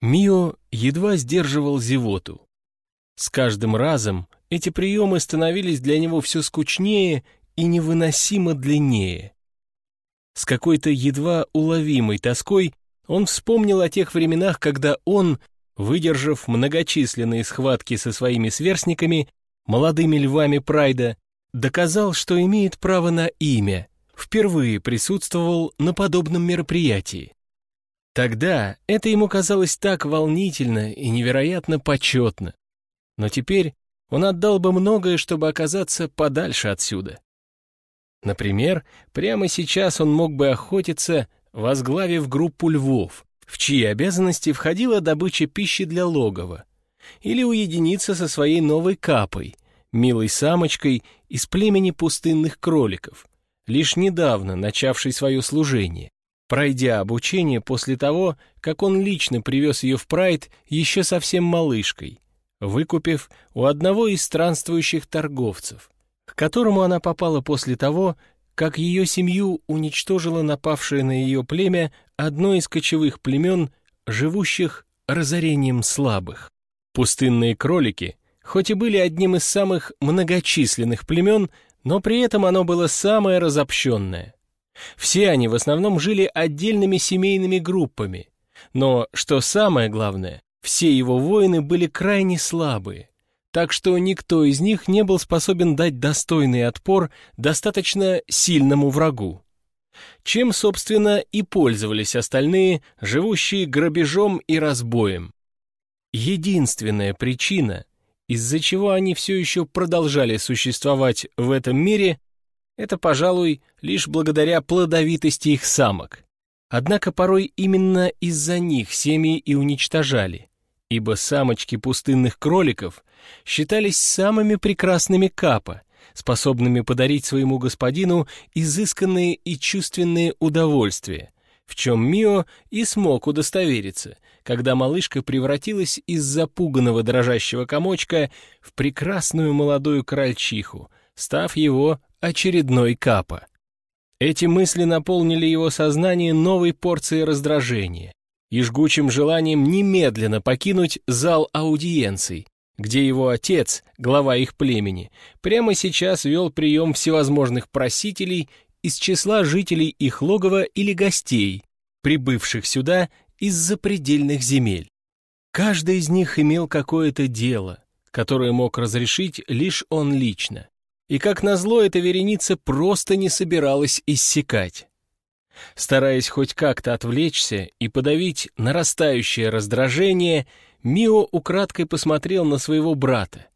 Мио едва сдерживал зевоту. С каждым разом эти приемы становились для него все скучнее и невыносимо длиннее. С какой-то едва уловимой тоской он вспомнил о тех временах, когда он, выдержав многочисленные схватки со своими сверстниками, молодыми львами Прайда, доказал, что имеет право на имя, впервые присутствовал на подобном мероприятии. Тогда это ему казалось так волнительно и невероятно почетно. Но теперь он отдал бы многое, чтобы оказаться подальше отсюда. Например, прямо сейчас он мог бы охотиться, возглавив группу львов, в чьи обязанности входила добыча пищи для логова, или уединиться со своей новой капой, милой самочкой из племени пустынных кроликов, лишь недавно начавшей свое служение пройдя обучение после того, как он лично привез ее в Прайд еще совсем малышкой, выкупив у одного из странствующих торговцев, к которому она попала после того, как ее семью уничтожило напавшее на ее племя одно из кочевых племен, живущих разорением слабых. Пустынные кролики, хоть и были одним из самых многочисленных племен, но при этом оно было самое разобщенное — все они в основном жили отдельными семейными группами. Но, что самое главное, все его воины были крайне слабые, так что никто из них не был способен дать достойный отпор достаточно сильному врагу. Чем, собственно, и пользовались остальные, живущие грабежом и разбоем. Единственная причина, из-за чего они все еще продолжали существовать в этом мире, это, пожалуй, лишь благодаря плодовитости их самок. Однако порой именно из-за них семьи и уничтожали, ибо самочки пустынных кроликов считались самыми прекрасными капа, способными подарить своему господину изысканные и чувственные удовольствия, в чем Мио и смог удостовериться, когда малышка превратилась из запуганного дрожащего комочка в прекрасную молодую крольчиху, став его очередной капа. Эти мысли наполнили его сознание новой порцией раздражения и жгучим желанием немедленно покинуть зал аудиенций, где его отец, глава их племени, прямо сейчас вел прием всевозможных просителей из числа жителей их логова или гостей, прибывших сюда из запредельных земель. Каждый из них имел какое-то дело, которое мог разрешить лишь он лично и, как назло, эта вереница просто не собиралась иссякать. Стараясь хоть как-то отвлечься и подавить нарастающее раздражение, Мио украдкой посмотрел на своего брата.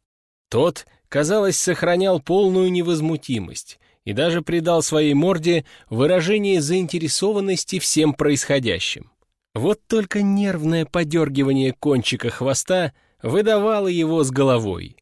Тот, казалось, сохранял полную невозмутимость и даже придал своей морде выражение заинтересованности всем происходящим. Вот только нервное подергивание кончика хвоста выдавало его с головой.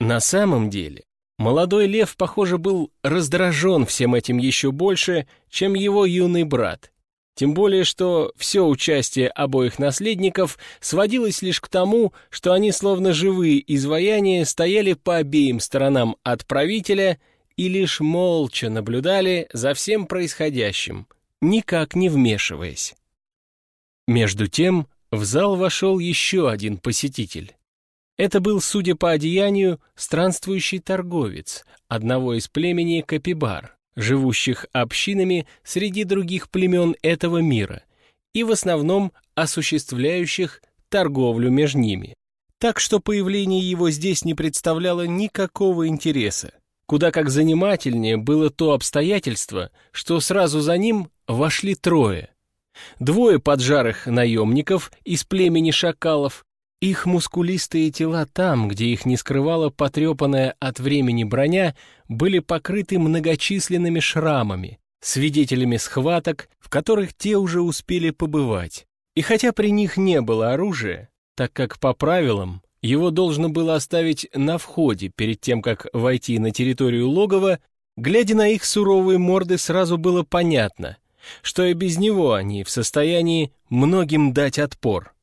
На самом деле, Молодой лев, похоже, был раздражен всем этим еще больше, чем его юный брат. Тем более, что все участие обоих наследников сводилось лишь к тому, что они словно живые изваяния стояли по обеим сторонам от правителя и лишь молча наблюдали за всем происходящим, никак не вмешиваясь. Между тем в зал вошел еще один посетитель. Это был, судя по одеянию, странствующий торговец одного из племени Капибар, живущих общинами среди других племен этого мира и в основном осуществляющих торговлю между ними. Так что появление его здесь не представляло никакого интереса. Куда как занимательнее было то обстоятельство, что сразу за ним вошли трое. Двое поджарых наемников из племени шакалов их мускулистые тела там, где их не скрывала потрепанная от времени броня, были покрыты многочисленными шрамами, свидетелями схваток, в которых те уже успели побывать. И хотя при них не было оружия, так как по правилам его должно было оставить на входе перед тем, как войти на территорию логова, глядя на их суровые морды, сразу было понятно, что и без него они в состоянии многим дать отпор.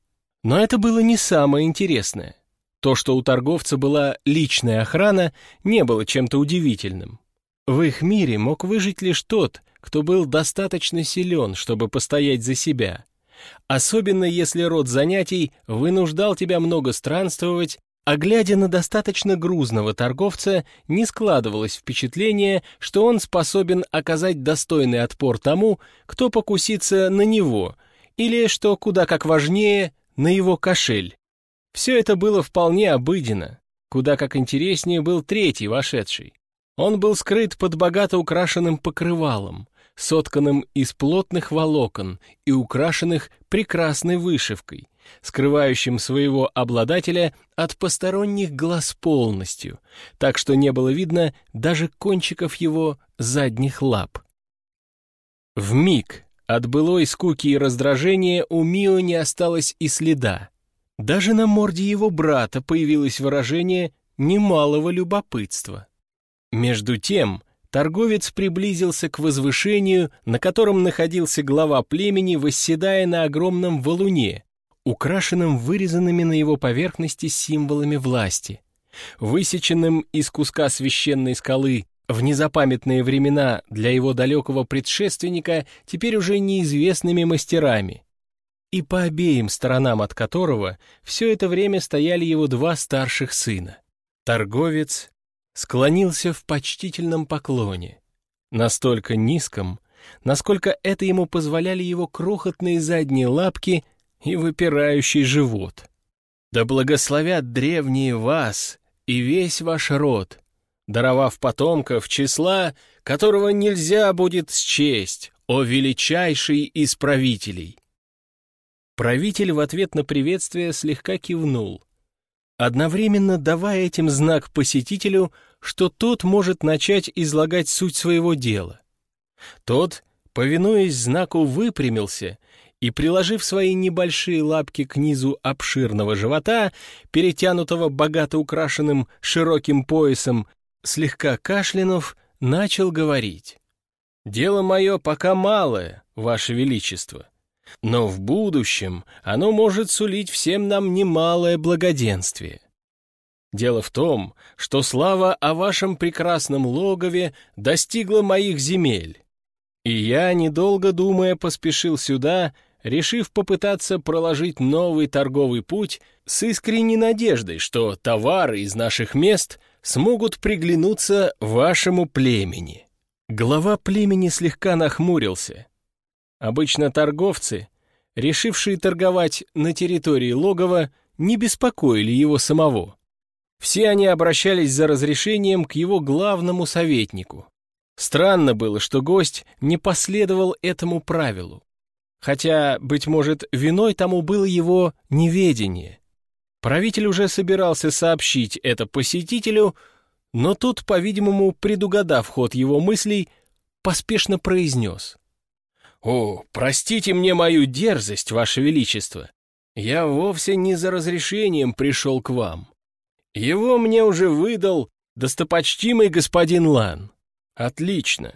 Но это было не самое интересное. То, что у торговца была личная охрана, не было чем-то удивительным. В их мире мог выжить лишь тот, кто был достаточно силен, чтобы постоять за себя, особенно если род занятий вынуждал тебя много странствовать, а глядя на достаточно грузного торговца, не складывалось впечатление, что он способен оказать достойный отпор тому, кто покусится на него, или, что куда как важнее, на его кошель. Все это было вполне обыденно, куда как интереснее был третий вошедший. Он был скрыт под богато украшенным покрывалом, сотканным из плотных волокон и украшенных прекрасной вышивкой, скрывающим своего обладателя от посторонних глаз полностью, так что не было видно даже кончиков его задних лап. В миг от былой скуки и раздражения у Мио не осталось и следа. Даже на морде его брата появилось выражение немалого любопытства. Между тем, торговец приблизился к возвышению, на котором находился глава племени, восседая на огромном валуне, украшенном вырезанными на его поверхности символами власти, высеченным из куска священной скалы в незапамятные времена для его далекого предшественника теперь уже неизвестными мастерами, и по обеим сторонам от которого все это время стояли его два старших сына. Торговец склонился в почтительном поклоне, настолько низком, насколько это ему позволяли его крохотные задние лапки и выпирающий живот. «Да благословят древние вас и весь ваш род, даровав потомков числа, которого нельзя будет счесть, о величайший из правителей!» Правитель в ответ на приветствие слегка кивнул, одновременно давая этим знак посетителю, что тот может начать излагать суть своего дела. Тот, повинуясь знаку, выпрямился и, приложив свои небольшие лапки к низу обширного живота, перетянутого богато украшенным широким поясом, слегка кашлянув, начал говорить. «Дело мое пока малое, Ваше Величество. Но в будущем оно может сулить всем нам немалое благоденствие. Дело в том, что слава о вашем прекрасном логове достигла моих земель. И я, недолго думая, поспешил сюда, решив попытаться проложить новый торговый путь с искренней надеждой, что товары из наших мест смогут приглянуться вашему племени. Глава племени слегка нахмурился, Обычно торговцы, решившие торговать на территории логова, не беспокоили его самого. Все они обращались за разрешением к его главному советнику. Странно было, что гость не последовал этому правилу. Хотя, быть может, виной тому было его неведение. Правитель уже собирался сообщить это посетителю, но тут, по-видимому, предугадав ход его мыслей, поспешно произнес. «О, простите мне мою дерзость, Ваше Величество. Я вовсе не за разрешением пришел к вам. Его мне уже выдал достопочтимый господин Лан. Отлично.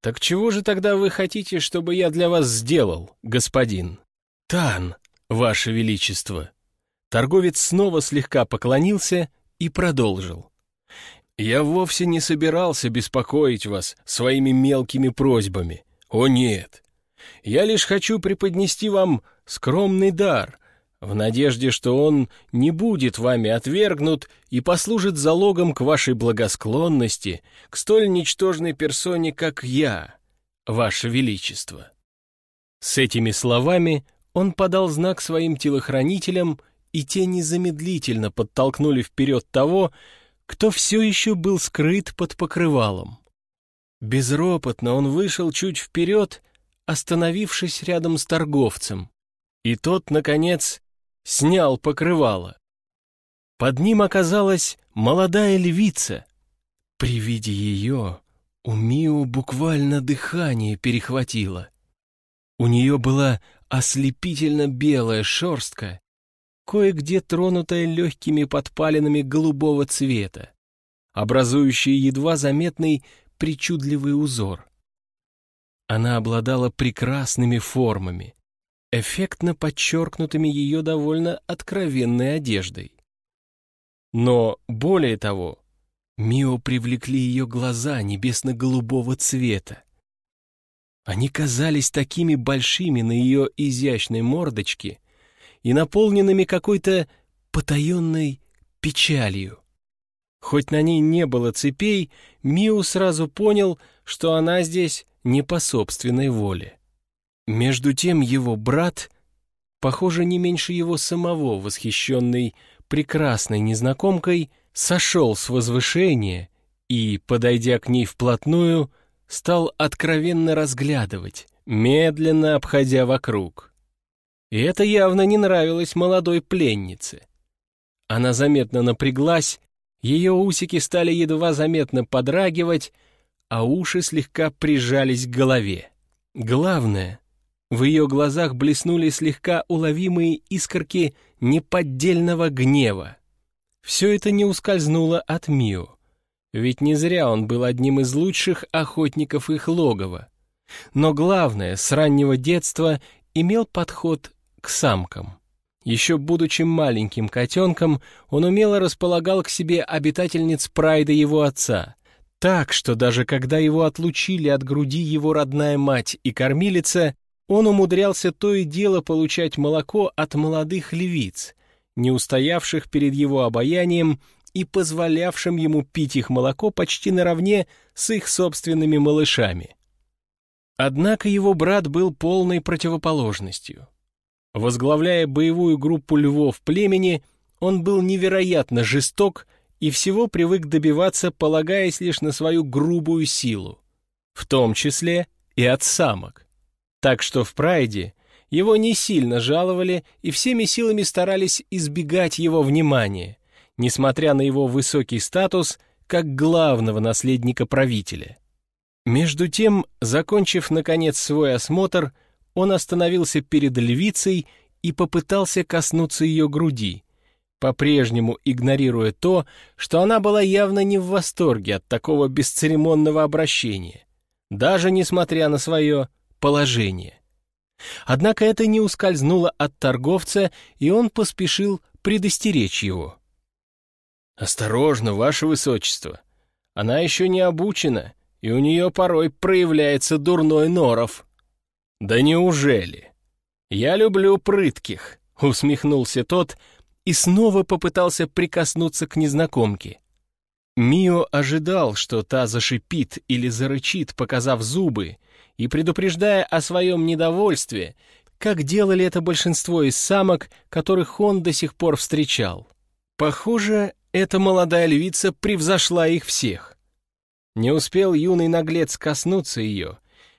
Так чего же тогда вы хотите, чтобы я для вас сделал, господин? Тан, Ваше Величество». Торговец снова слегка поклонился и продолжил. «Я вовсе не собирался беспокоить вас своими мелкими просьбами. О нет, я лишь хочу преподнести вам скромный дар, в надежде, что он не будет вами отвергнут и послужит залогом к вашей благосклонности к столь ничтожной персоне, как я, ваше величество». С этими словами он подал знак своим телохранителям, и те незамедлительно подтолкнули вперед того, кто все еще был скрыт под покрывалом. Безропотно он вышел чуть вперед остановившись рядом с торговцем, и тот, наконец, снял покрывало. Под ним оказалась молодая львица. При виде ее у Мио буквально дыхание перехватило. У нее была ослепительно белая шерстка, кое-где тронутая легкими подпалинами голубого цвета, образующая едва заметный причудливый узор. Она обладала прекрасными формами, эффектно подчеркнутыми ее довольно откровенной одеждой. Но, более того, Мио привлекли ее глаза небесно-голубого цвета. Они казались такими большими на ее изящной мордочке и наполненными какой-то потаенной печалью. Хоть на ней не было цепей, Миу сразу понял, что она здесь не по собственной воле. Между тем его брат, похоже, не меньше его самого, восхищенный прекрасной незнакомкой, сошел с возвышения и, подойдя к ней вплотную, стал откровенно разглядывать, медленно обходя вокруг. И это явно не нравилось молодой пленнице. Она заметно напряглась, ее усики стали едва заметно подрагивать, а уши слегка прижались к голове. Главное, в ее глазах блеснули слегка уловимые искорки неподдельного гнева. Все это не ускользнуло от Мио. Ведь не зря он был одним из лучших охотников их логова. Но главное, с раннего детства имел подход к самкам. Еще будучи маленьким котенком, он умело располагал к себе обитательниц прайда его отца. Так, что даже когда его отлучили от груди его родная мать и кормилица, он умудрялся то и дело получать молоко от молодых львиц, не устоявших перед его обаянием и позволявшим ему пить их молоко почти наравне с их собственными малышами. Однако его брат был полной противоположностью. Возглавляя боевую группу львов племени, он был невероятно жесток и всего привык добиваться, полагаясь лишь на свою грубую силу, в том числе и от самок. Так что в прайде его не сильно жаловали и всеми силами старались избегать его внимания, несмотря на его высокий статус как главного наследника правителя. Между тем, закончив, наконец, свой осмотр, он остановился перед львицей и попытался коснуться ее груди, по-прежнему игнорируя то, что она была явно не в восторге от такого бесцеремонного обращения, даже несмотря на свое положение. Однако это не ускользнуло от торговца, и он поспешил предостеречь его. «Осторожно, ваше высочество. Она еще не обучена, и у нее порой проявляется дурной норов». «Да неужели?» «Я люблю прытких», — усмехнулся тот и снова попытался прикоснуться к незнакомке. Мио ожидал, что та зашипит или зарычит, показав зубы, и предупреждая о своем недовольстве, как делали это большинство из самок, которых он до сих пор встречал. Похоже, эта молодая львица превзошла их всех. Не успел юный наглец коснуться ее,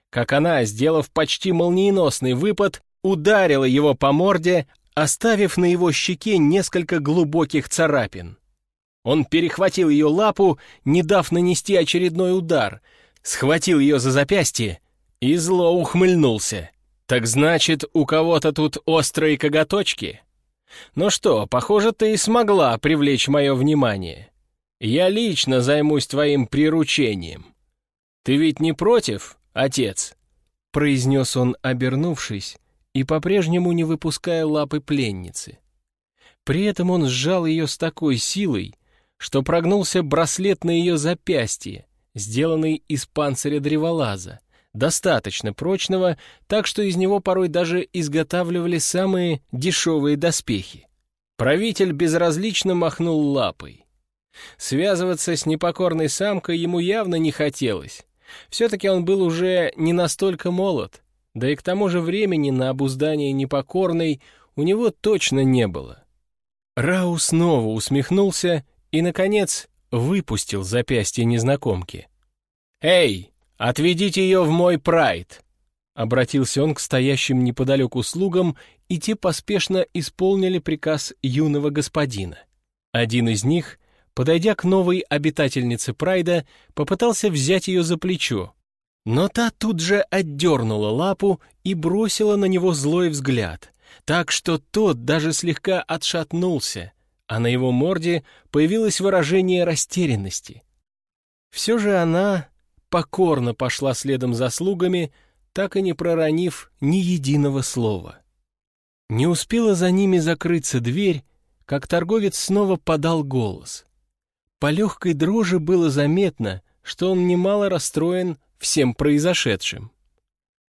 как она, сделав почти молниеносный выпад, ударила его по морде, оставив на его щеке несколько глубоких царапин. Он перехватил ее лапу, не дав нанести очередной удар, схватил ее за запястье и зло ухмыльнулся. «Так значит, у кого-то тут острые коготочки?» Ну что, похоже, ты и смогла привлечь мое внимание. Я лично займусь твоим приручением. Ты ведь не против, отец?» произнес он, обернувшись, и по-прежнему не выпуская лапы пленницы. При этом он сжал ее с такой силой, что прогнулся браслет на ее запястье, сделанный из панциря древолаза, достаточно прочного, так что из него порой даже изготавливали самые дешевые доспехи. Правитель безразлично махнул лапой. Связываться с непокорной самкой ему явно не хотелось. Все-таки он был уже не настолько молод, да и к тому же времени на обуздание непокорной у него точно не было. Рау снова усмехнулся и, наконец, выпустил запястье незнакомки. «Эй, «Отведите ее в мой прайд!» Обратился он к стоящим неподалеку слугам, и те поспешно исполнили приказ юного господина. Один из них, подойдя к новой обитательнице прайда, попытался взять ее за плечо, но та тут же отдернула лапу и бросила на него злой взгляд, так что тот даже слегка отшатнулся, а на его морде появилось выражение растерянности. Все же она покорно пошла следом за слугами, так и не проронив ни единого слова. Не успела за ними закрыться дверь, как торговец снова подал голос. По легкой дрожи было заметно, что он немало расстроен всем произошедшим.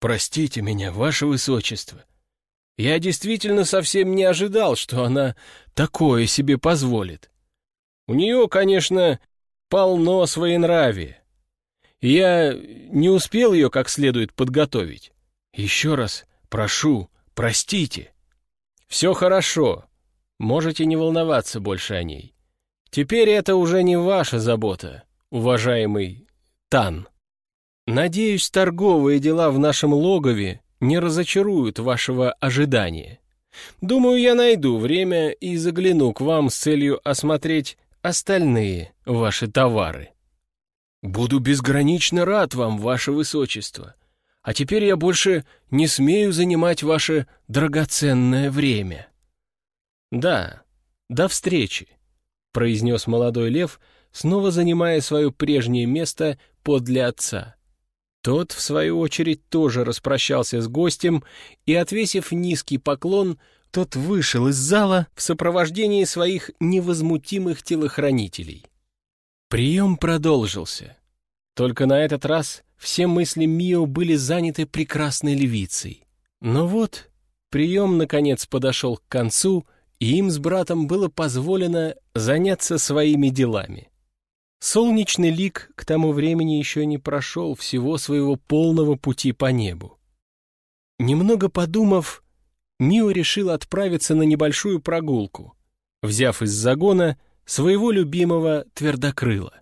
«Простите меня, ваше высочество. Я действительно совсем не ожидал, что она такое себе позволит. У нее, конечно, полно своенравия. Я не успел ее как следует подготовить. Еще раз прошу, простите. Все хорошо. Можете не волноваться больше о ней. Теперь это уже не ваша забота, уважаемый Тан. Надеюсь, торговые дела в нашем логове не разочаруют вашего ожидания. Думаю, я найду время и загляну к вам с целью осмотреть остальные ваши товары. Буду безгранично рад вам, ваше высочество. А теперь я больше не смею занимать ваше драгоценное время. Да, до встречи, произнес молодой лев, снова занимая свое прежнее место подле отца. Тот, в свою очередь, тоже распрощался с гостем и, отвесив низкий поклон, тот вышел из зала в сопровождении своих невозмутимых телохранителей. Прием продолжился. Только на этот раз все мысли Мио были заняты прекрасной львицей. Но вот прием, наконец, подошел к концу, и им с братом было позволено заняться своими делами. Солнечный лик к тому времени еще не прошел всего своего полного пути по небу. Немного подумав, Мио решил отправиться на небольшую прогулку, взяв из загона своего любимого твердокрыла.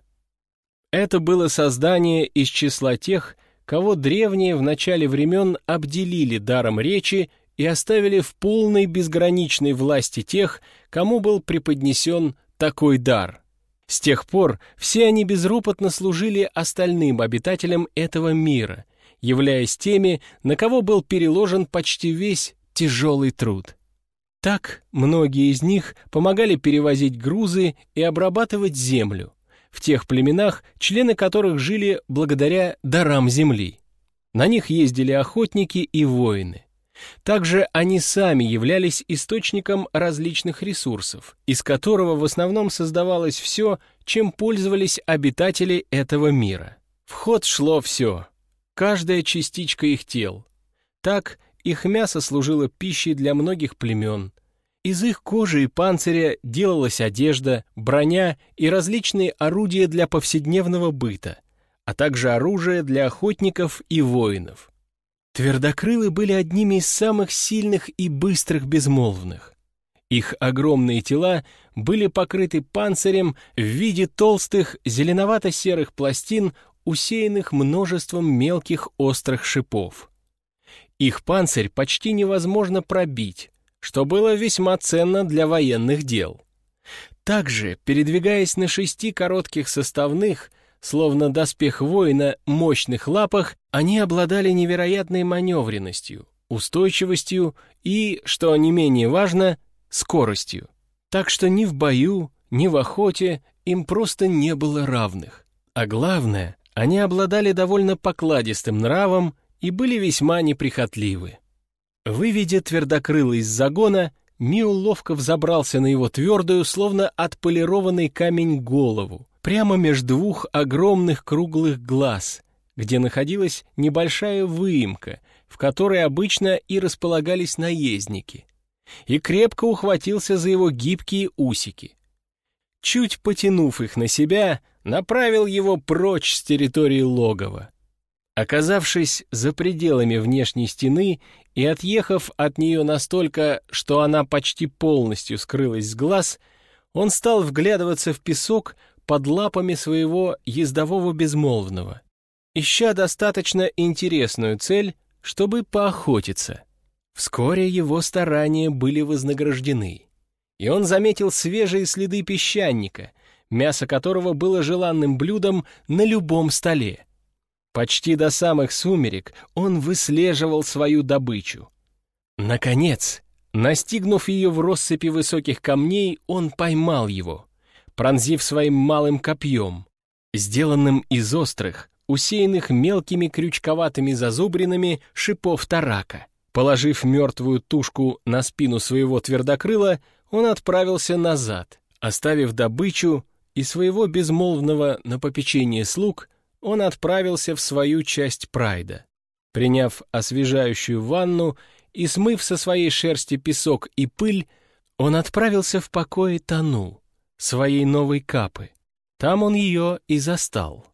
Это было создание из числа тех, кого древние в начале времен обделили даром речи и оставили в полной безграничной власти тех, кому был преподнесен такой дар. С тех пор все они безропотно служили остальным обитателям этого мира, являясь теми, на кого был переложен почти весь тяжелый труд. Так многие из них помогали перевозить грузы и обрабатывать землю, в тех племенах, члены которых жили благодаря дарам земли. На них ездили охотники и воины. Также они сами являлись источником различных ресурсов, из которого в основном создавалось все, чем пользовались обитатели этого мира. В ход шло все, каждая частичка их тел. Так их мясо служило пищей для многих племен. Из их кожи и панциря делалась одежда, броня и различные орудия для повседневного быта, а также оружие для охотников и воинов. Твердокрылы были одними из самых сильных и быстрых безмолвных. Их огромные тела были покрыты панцирем в виде толстых зеленовато-серых пластин, усеянных множеством мелких острых шипов. Их панцирь почти невозможно пробить, что было весьма ценно для военных дел. Также, передвигаясь на шести коротких составных, Словно доспех воина мощных лапах, они обладали невероятной маневренностью, устойчивостью и, что не менее важно, скоростью. Так что ни в бою, ни в охоте им просто не было равных. А главное, они обладали довольно покладистым нравом и были весьма неприхотливы. Выведя твердокрылый из загона, Миу ловко взобрался на его твердую, словно отполированный камень голову, прямо между двух огромных круглых глаз, где находилась небольшая выемка, в которой обычно и располагались наездники, и крепко ухватился за его гибкие усики. Чуть потянув их на себя, направил его прочь с территории логова. Оказавшись за пределами внешней стены и отъехав от нее настолько, что она почти полностью скрылась с глаз, он стал вглядываться в песок, под лапами своего ездового безмолвного, ища достаточно интересную цель, чтобы поохотиться. Вскоре его старания были вознаграждены, и он заметил свежие следы песчаника, мясо которого было желанным блюдом на любом столе. Почти до самых сумерек он выслеживал свою добычу. Наконец, настигнув ее в россыпи высоких камней, он поймал его — пронзив своим малым копьем, сделанным из острых, усеянных мелкими крючковатыми зазубринами шипов тарака. Положив мертвую тушку на спину своего твердокрыла, он отправился назад, оставив добычу и своего безмолвного на попечение слуг, он отправился в свою часть прайда. Приняв освежающую ванну и смыв со своей шерсти песок и пыль, он отправился в покое Тану, своей новой капы. Там он ее и застал.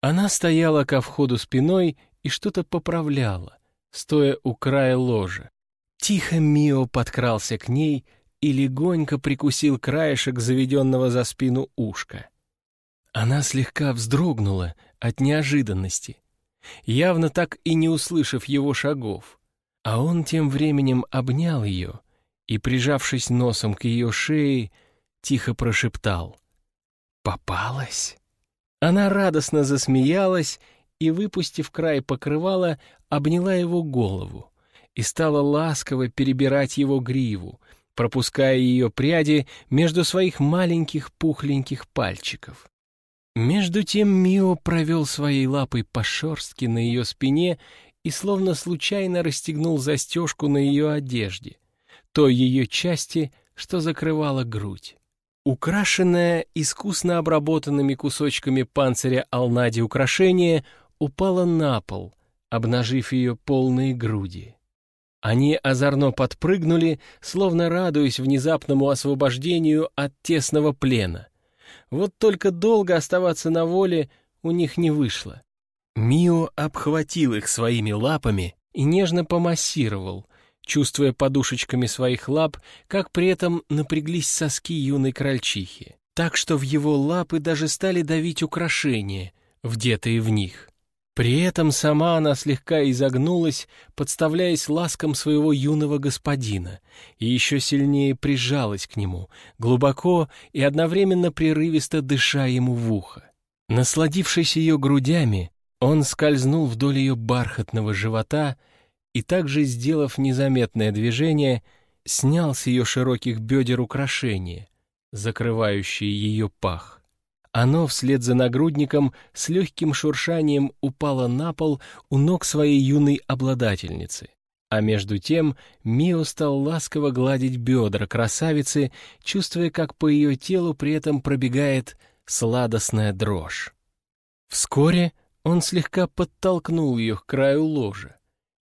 Она стояла ко входу спиной и что-то поправляла, стоя у края ложа. Тихо Мио подкрался к ней и легонько прикусил краешек заведенного за спину ушка. Она слегка вздрогнула от неожиданности, явно так и не услышав его шагов, а он тем временем обнял ее и, прижавшись носом к ее шее, тихо прошептал «Попалась?». Она радостно засмеялась и, выпустив край покрывала, обняла его голову и стала ласково перебирать его гриву, пропуская ее пряди между своих маленьких пухленьких пальчиков. Между тем Мио провел своей лапой по шерстке на ее спине и словно случайно расстегнул застежку на ее одежде, той ее части, что закрывала грудь. Украшенное искусно обработанными кусочками панциря Алнади украшение упало на пол, обнажив ее полные груди. Они озорно подпрыгнули, словно радуясь внезапному освобождению от тесного плена. Вот только долго оставаться на воле у них не вышло. Мио обхватил их своими лапами и нежно помассировал, чувствуя подушечками своих лап, как при этом напряглись соски юной крольчихи, так что в его лапы даже стали давить украшения, вдетые в них. При этом сама она слегка изогнулась, подставляясь ласкам своего юного господина, и еще сильнее прижалась к нему, глубоко и одновременно прерывисто дыша ему в ухо. Насладившись ее грудями, он скользнул вдоль ее бархатного живота и также, сделав незаметное движение, снял с ее широких бедер украшение, закрывающее ее пах. Оно вслед за нагрудником с легким шуршанием упало на пол у ног своей юной обладательницы. А между тем Мио стал ласково гладить бедра красавицы, чувствуя, как по ее телу при этом пробегает сладостная дрожь. Вскоре он слегка подтолкнул ее к краю ложа,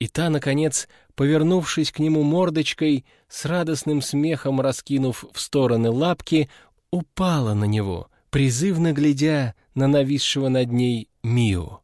и та, наконец, повернувшись к нему мордочкой, с радостным смехом раскинув в стороны лапки, упала на него — призывно глядя на нависшего над ней Мио.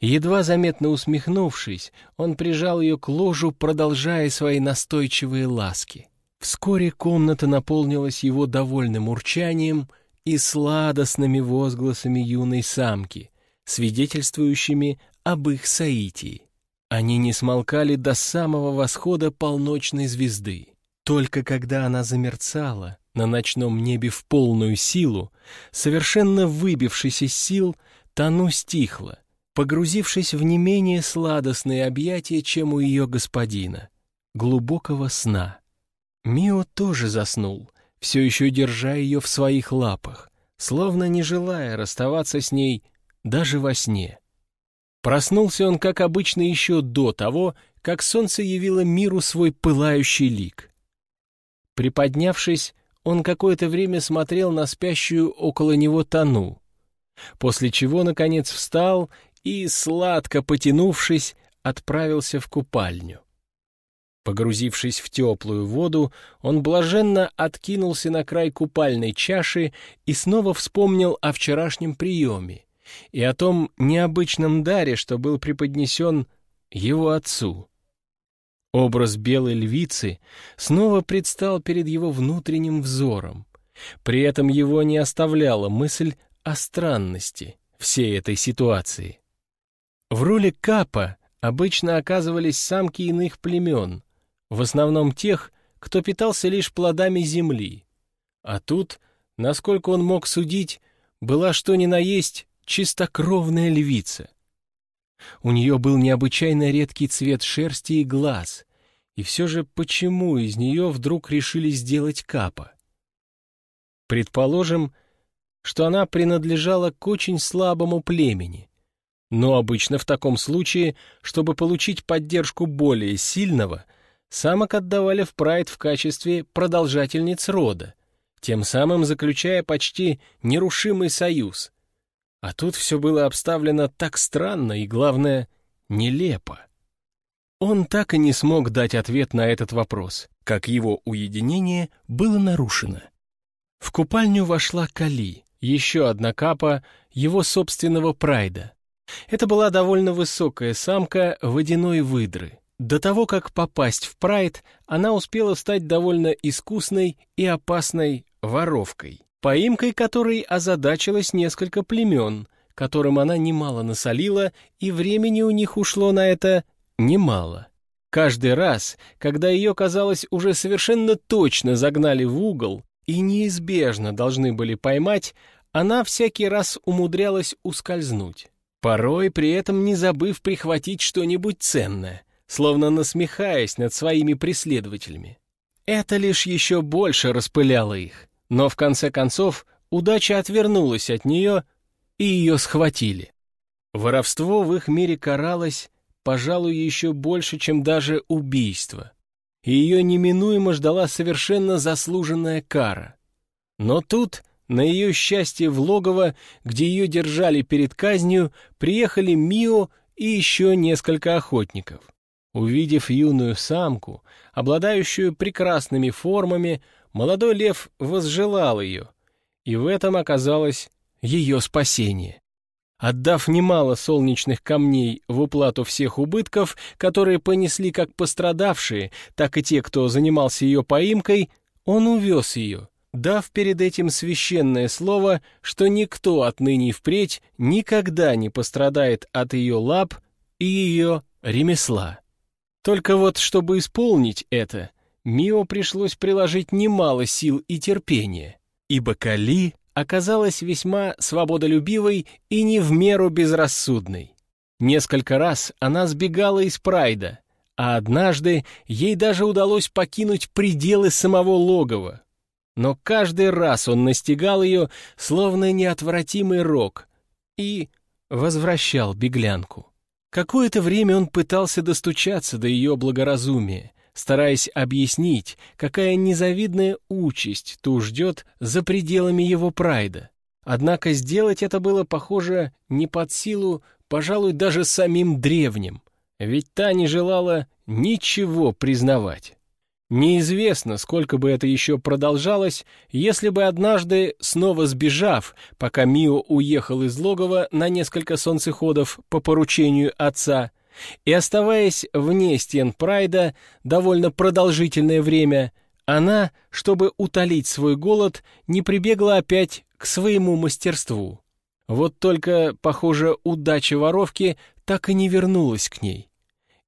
Едва заметно усмехнувшись, он прижал ее к ложу, продолжая свои настойчивые ласки. Вскоре комната наполнилась его довольным урчанием и сладостными возгласами юной самки, свидетельствующими об их соитии. Они не смолкали до самого восхода полночной звезды. Только когда она замерцала, на ночном небе в полную силу, совершенно выбившись из сил, Тану стихла, погрузившись в не менее сладостные объятия, чем у ее господина, глубокого сна. Мио тоже заснул, все еще держа ее в своих лапах, словно не желая расставаться с ней даже во сне. Проснулся он, как обычно, еще до того, как солнце явило миру свой пылающий лик. Приподнявшись, он какое-то время смотрел на спящую около него тону, после чего, наконец, встал и, сладко потянувшись, отправился в купальню. Погрузившись в теплую воду, он блаженно откинулся на край купальной чаши и снова вспомнил о вчерашнем приеме и о том необычном даре, что был преподнесен его отцу. Образ белой львицы снова предстал перед его внутренним взором. При этом его не оставляла мысль о странности всей этой ситуации. В роли капа обычно оказывались самки иных племен, в основном тех, кто питался лишь плодами земли. А тут, насколько он мог судить, была что ни на есть чистокровная львица. У нее был необычайно редкий цвет шерсти и глаз. И все же почему из нее вдруг решили сделать капа? Предположим, что она принадлежала к очень слабому племени. Но обычно в таком случае, чтобы получить поддержку более сильного, самок отдавали в прайд в качестве продолжательниц рода, тем самым заключая почти нерушимый союз, а тут все было обставлено так странно и, главное, нелепо. Он так и не смог дать ответ на этот вопрос, как его уединение было нарушено. В купальню вошла Кали, еще одна капа его собственного прайда. Это была довольно высокая самка водяной выдры. До того, как попасть в прайд, она успела стать довольно искусной и опасной воровкой, поимкой которой озадачилось несколько племен, которым она немало насолила, и времени у них ушло на это немало. Каждый раз, когда ее, казалось, уже совершенно точно загнали в угол и неизбежно должны были поймать, она всякий раз умудрялась ускользнуть. Порой при этом не забыв прихватить что-нибудь ценное, словно насмехаясь над своими преследователями. Это лишь еще больше распыляло их, но в конце концов удача отвернулась от нее, и ее схватили. Воровство в их мире каралось, пожалуй, еще больше, чем даже убийство, и ее неминуемо ждала совершенно заслуженная кара. Но тут, на ее счастье в логово, где ее держали перед казнью, приехали Мио и еще несколько охотников. Увидев юную самку, обладающую прекрасными формами, молодой лев возжелал ее, и в этом оказалось ее спасение. Отдав немало солнечных камней в уплату всех убытков, которые понесли как пострадавшие, так и те, кто занимался ее поимкой, он увез ее, дав перед этим священное слово, что никто отныне впредь никогда не пострадает от ее лап и ее ремесла. Только вот, чтобы исполнить это, Мио пришлось приложить немало сил и терпения, ибо Кали оказалась весьма свободолюбивой и не в меру безрассудной. Несколько раз она сбегала из Прайда, а однажды ей даже удалось покинуть пределы самого логова. Но каждый раз он настигал ее, словно неотвратимый рок, и возвращал беглянку. Какое-то время он пытался достучаться до ее благоразумия, стараясь объяснить, какая незавидная участь ту ждет за пределами его прайда. Однако сделать это было, похоже, не под силу, пожалуй, даже самим древним, ведь та не желала ничего признавать. Неизвестно, сколько бы это еще продолжалось, если бы однажды, снова сбежав, пока Мио уехал из логова на несколько солнцеходов по поручению отца, и оставаясь вне стен Прайда довольно продолжительное время, она, чтобы утолить свой голод, не прибегла опять к своему мастерству. Вот только, похоже, удача воровки так и не вернулась к ней.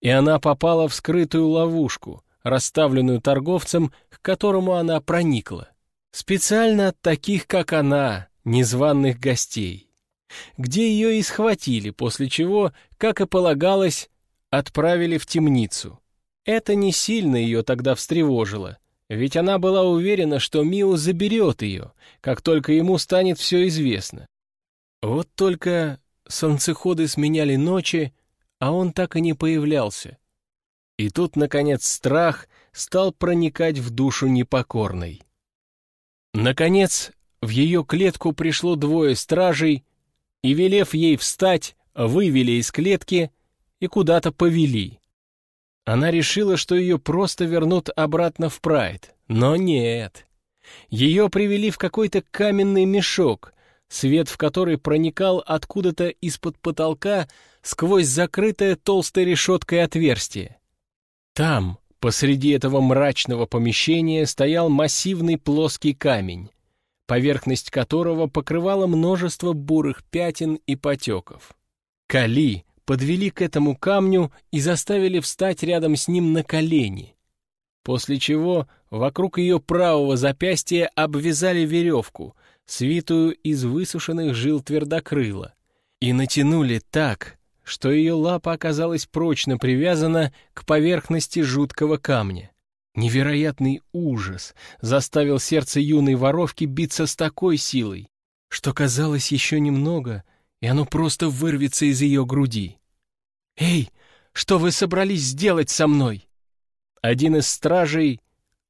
И она попала в скрытую ловушку — расставленную торговцем, к которому она проникла. Специально от таких, как она, незваных гостей. Где ее и схватили, после чего, как и полагалось, отправили в темницу. Это не сильно ее тогда встревожило, ведь она была уверена, что Мио заберет ее, как только ему станет все известно. Вот только солнцеходы сменяли ночи, а он так и не появлялся. И тут, наконец, страх стал проникать в душу непокорной. Наконец, в ее клетку пришло двое стражей, и, велев ей встать, вывели из клетки и куда-то повели. Она решила, что ее просто вернут обратно в Прайд, но нет. Ее привели в какой-то каменный мешок, свет в который проникал откуда-то из-под потолка сквозь закрытое толстой решеткой отверстие. Там, посреди этого мрачного помещения, стоял массивный плоский камень, поверхность которого покрывала множество бурых пятен и потеков. Кали подвели к этому камню и заставили встать рядом с ним на колени, после чего вокруг ее правого запястья обвязали веревку, свитую из высушенных жил твердокрыла, и натянули так, что ее лапа оказалась прочно привязана к поверхности жуткого камня. Невероятный ужас заставил сердце юной воровки биться с такой силой, что казалось еще немного, и оно просто вырвется из ее груди. «Эй, что вы собрались сделать со мной?» Один из стражей,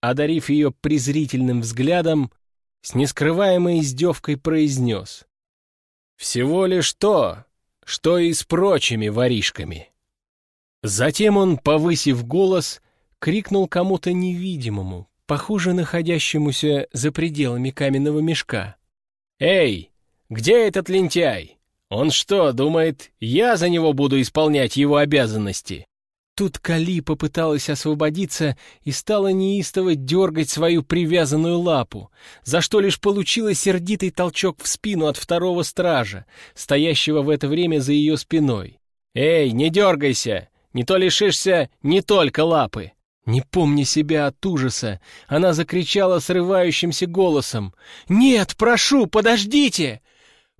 одарив ее презрительным взглядом, с нескрываемой издевкой произнес. «Всего лишь то, что и с прочими воришками. Затем он, повысив голос, крикнул кому-то невидимому, похоже находящемуся за пределами каменного мешка. «Эй, где этот лентяй? Он что, думает, я за него буду исполнять его обязанности?» Тут Кали попыталась освободиться и стала неистово дергать свою привязанную лапу, за что лишь получила сердитый толчок в спину от второго стража, стоящего в это время за ее спиной. «Эй, не дергайся! Не то лишишься не только лапы!» Не помня себя от ужаса, она закричала срывающимся голосом. «Нет, прошу, подождите!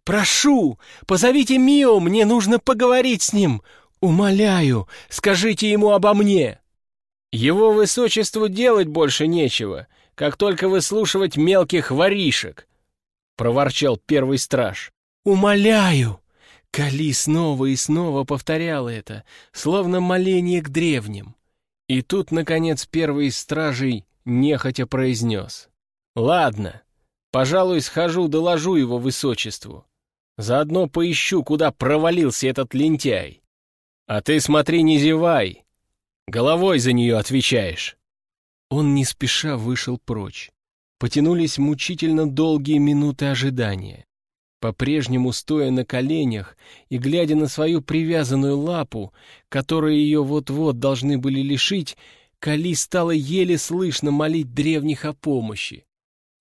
Прошу, позовите Мио, мне нужно поговорить с ним! Умоляю, скажите ему обо мне!» «Его высочеству делать больше нечего, как только выслушивать мелких воришек!» — проворчал первый страж. «Умоляю!» Кали снова и снова повторял это, словно моление к древним. И тут, наконец, первый из стражей нехотя произнес. «Ладно, пожалуй, схожу, доложу его высочеству. Заодно поищу, куда провалился этот лентяй. А ты смотри, не зевай. Головой за нее отвечаешь». Он не спеша вышел прочь. Потянулись мучительно долгие минуты ожидания. По-прежнему стоя на коленях и глядя на свою привязанную лапу, которой ее вот-вот должны были лишить, Кали стала еле слышно молить древних о помощи,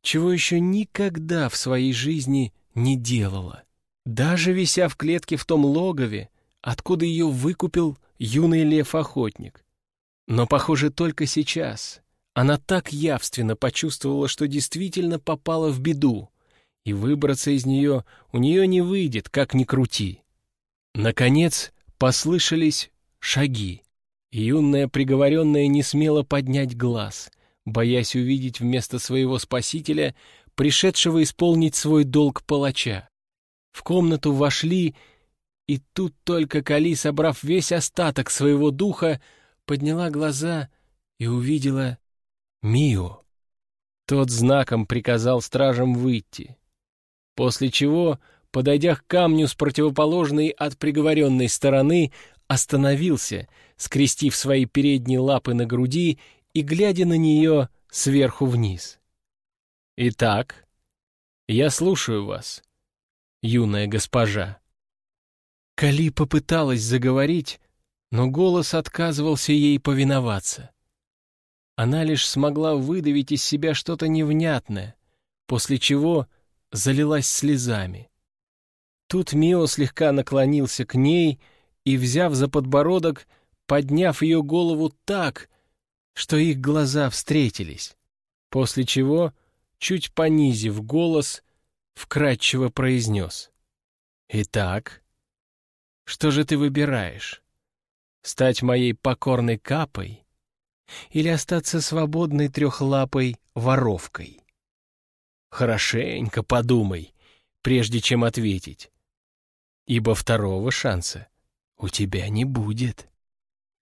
чего еще никогда в своей жизни не делала. Даже вися в клетке в том логове, откуда ее выкупил юный лев-охотник. Но, похоже, только сейчас она так явственно почувствовала, что действительно попала в беду, и выбраться из нее у нее не выйдет, как ни крути. Наконец послышались шаги, и юная приговоренная не смела поднять глаз, боясь увидеть вместо своего спасителя, пришедшего исполнить свой долг палача. В комнату вошли, и тут только Кали, собрав весь остаток своего духа, подняла глаза и увидела Мию. Тот знаком приказал стражам выйти после чего, подойдя к камню с противоположной от приговоренной стороны, остановился, скрестив свои передние лапы на груди и глядя на нее сверху вниз. «Итак, я слушаю вас, юная госпожа». Кали попыталась заговорить, но голос отказывался ей повиноваться. Она лишь смогла выдавить из себя что-то невнятное, после чего залилась слезами. Тут Мио слегка наклонился к ней и, взяв за подбородок, подняв ее голову так, что их глаза встретились, после чего, чуть понизив голос, вкратчиво произнес. «Итак, что же ты выбираешь? Стать моей покорной капой или остаться свободной трехлапой воровкой?» Хорошенько подумай, прежде чем ответить. Ибо второго шанса у тебя не будет.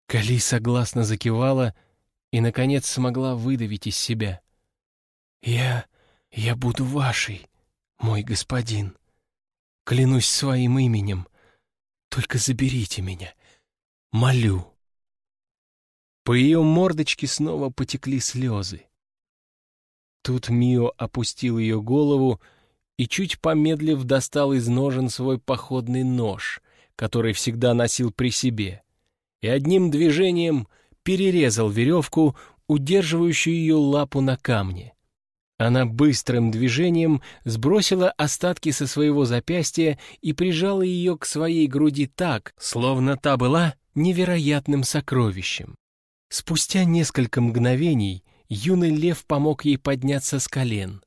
Кали согласно закивала и, наконец, смогла выдавить из себя. «Я... я буду вашей, мой господин. Клянусь своим именем. Только заберите меня. Молю». По ее мордочке снова потекли слезы. Тут Мио опустил ее голову и, чуть помедлив, достал из ножен свой походный нож, который всегда носил при себе, и одним движением перерезал веревку, удерживающую ее лапу на камне. Она быстрым движением сбросила остатки со своего запястья и прижала ее к своей груди так, словно та была невероятным сокровищем. Спустя несколько мгновений юный лев помог ей подняться с колен,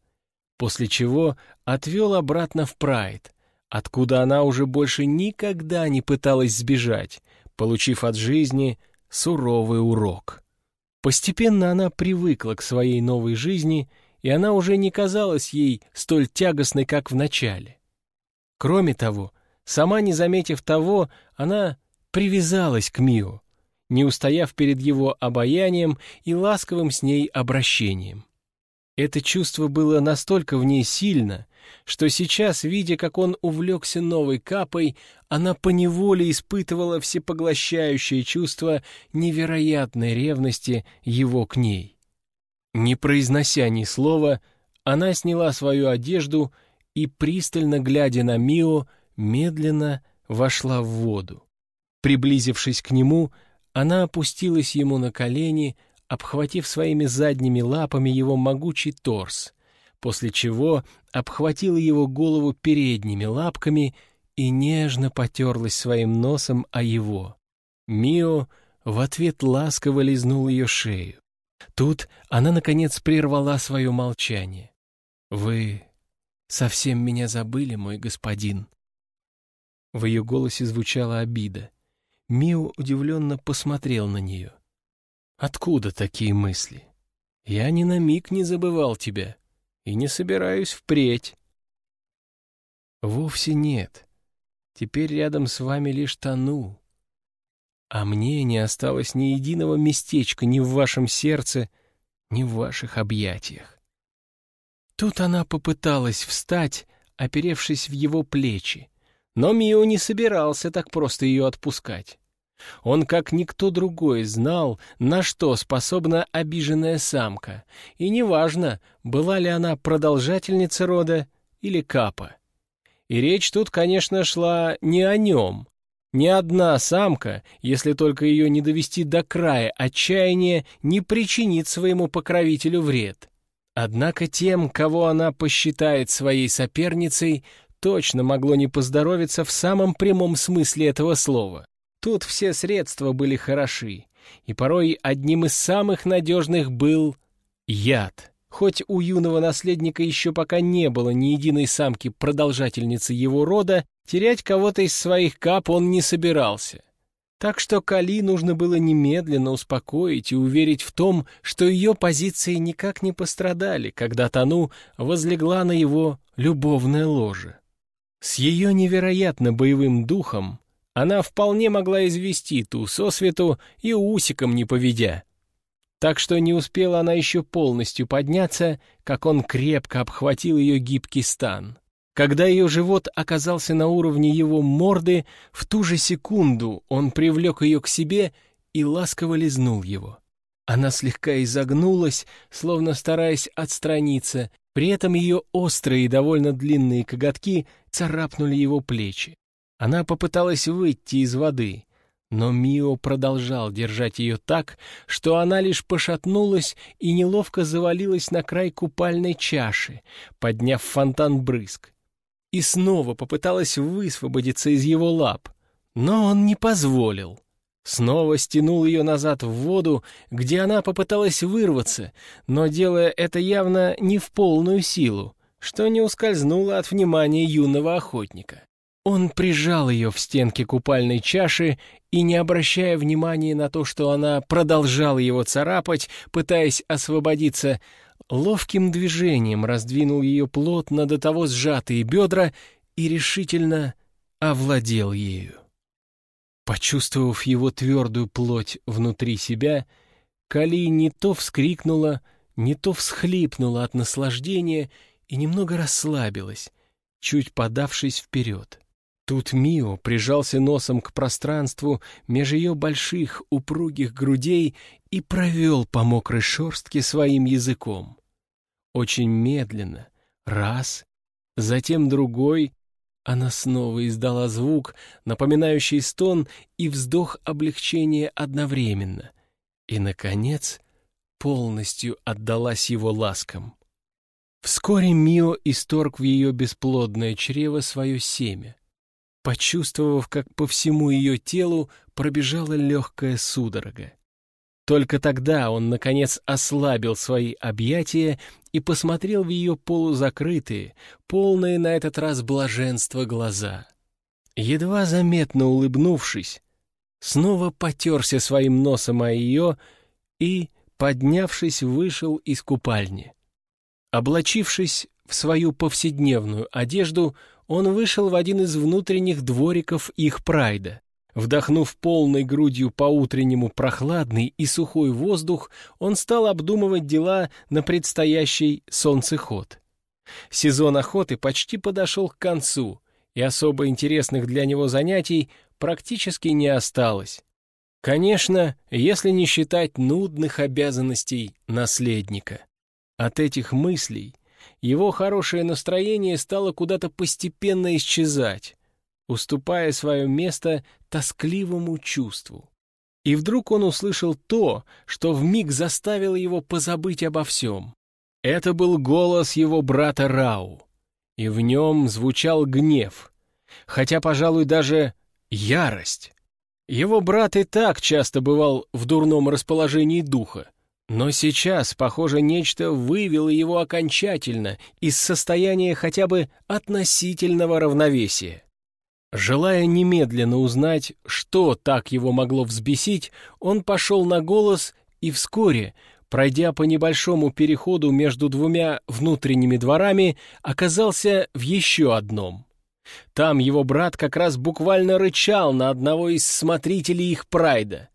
после чего отвел обратно в Прайд, откуда она уже больше никогда не пыталась сбежать, получив от жизни суровый урок. Постепенно она привыкла к своей новой жизни, и она уже не казалась ей столь тягостной, как в начале. Кроме того, сама не заметив того, она привязалась к Мио, не устояв перед его обаянием и ласковым с ней обращением. Это чувство было настолько в ней сильно, что сейчас, видя, как он увлекся новой капой, она поневоле испытывала всепоглощающее чувство невероятной ревности его к ней. Не произнося ни слова, она сняла свою одежду и, пристально глядя на Мио, медленно вошла в воду. Приблизившись к нему, она опустилась ему на колени, обхватив своими задними лапами его могучий торс, после чего обхватила его голову передними лапками и нежно потерлась своим носом о его. Мио в ответ ласково лизнул ее шею. Тут она, наконец, прервала свое молчание. «Вы совсем меня забыли, мой господин?» В ее голосе звучала обида. Мио удивленно посмотрел на нее. «Откуда такие мысли? Я ни на миг не забывал тебя и не собираюсь впредь». «Вовсе нет. Теперь рядом с вами лишь тону. А мне не осталось ни единого местечка ни в вашем сердце, ни в ваших объятиях». Тут она попыталась встать, оперевшись в его плечи, но Мио не собирался так просто ее отпускать. Он, как никто другой, знал, на что способна обиженная самка, и неважно, была ли она продолжательница рода или капа. И речь тут, конечно, шла не о нем. Ни одна самка, если только ее не довести до края отчаяния, не причинит своему покровителю вред. Однако тем, кого она посчитает своей соперницей, точно могло не поздоровиться в самом прямом смысле этого слова. Тут все средства были хороши, и порой одним из самых надежных был яд. Хоть у юного наследника еще пока не было ни единой самки-продолжательницы его рода, терять кого-то из своих кап он не собирался. Так что Кали нужно было немедленно успокоить и уверить в том, что ее позиции никак не пострадали, когда Тану возлегла на его любовное ложе. С ее невероятно боевым духом она вполне могла извести ту сосвету и усиком не поведя. Так что не успела она еще полностью подняться, как он крепко обхватил ее гибкий стан. Когда ее живот оказался на уровне его морды, в ту же секунду он привлек ее к себе и ласково лизнул его. Она слегка изогнулась, словно стараясь отстраниться, при этом ее острые и довольно длинные коготки царапнули его плечи. Она попыталась выйти из воды, но Мио продолжал держать ее так, что она лишь пошатнулась и неловко завалилась на край купальной чаши, подняв фонтан брызг. И снова попыталась высвободиться из его лап, но он не позволил. Снова стянул ее назад в воду, где она попыталась вырваться, но делая это явно не в полную силу, что не ускользнуло от внимания юного охотника. Он прижал ее в стенки купальной чаши и, не обращая внимания на то, что она продолжала его царапать, пытаясь освободиться, ловким движением раздвинул ее плотно до того сжатые бедра и решительно овладел ею. Почувствовав его твердую плоть внутри себя, Кали не то вскрикнула, не то всхлипнула от наслаждения и немного расслабилась, чуть подавшись вперед. Тут Мио прижался носом к пространству меж ее больших упругих грудей и провел по мокрой шерстке своим языком. Очень медленно, раз, затем другой, она снова издала звук, напоминающий стон и вздох облегчения одновременно, и, наконец, полностью отдалась его ласкам. Вскоре Мио исторг в ее бесплодное чрево свое семя, почувствовав, как по всему ее телу пробежала легкая судорога. Только тогда он, наконец, ослабил свои объятия и посмотрел в ее полузакрытые, полные на этот раз блаженства глаза. Едва заметно улыбнувшись, снова потерся своим носом о ее и, поднявшись, вышел из купальни. Облачившись в свою повседневную одежду, он вышел в один из внутренних двориков их прайда, Вдохнув полной грудью по-утреннему прохладный и сухой воздух, он стал обдумывать дела на предстоящий солнцеход. Сезон охоты почти подошел к концу, и особо интересных для него занятий практически не осталось. Конечно, если не считать нудных обязанностей наследника. От этих мыслей его хорошее настроение стало куда-то постепенно исчезать, уступая свое место тоскливому чувству. И вдруг он услышал то, что вмиг заставило его позабыть обо всем. Это был голос его брата Рау, и в нем звучал гнев, хотя, пожалуй, даже ярость. Его брат и так часто бывал в дурном расположении духа, но сейчас, похоже, нечто вывело его окончательно из состояния хотя бы относительного равновесия. Желая немедленно узнать, что так его могло взбесить, он пошел на голос и вскоре, пройдя по небольшому переходу между двумя внутренними дворами, оказался в еще одном. Там его брат как раз буквально рычал на одного из смотрителей их прайда.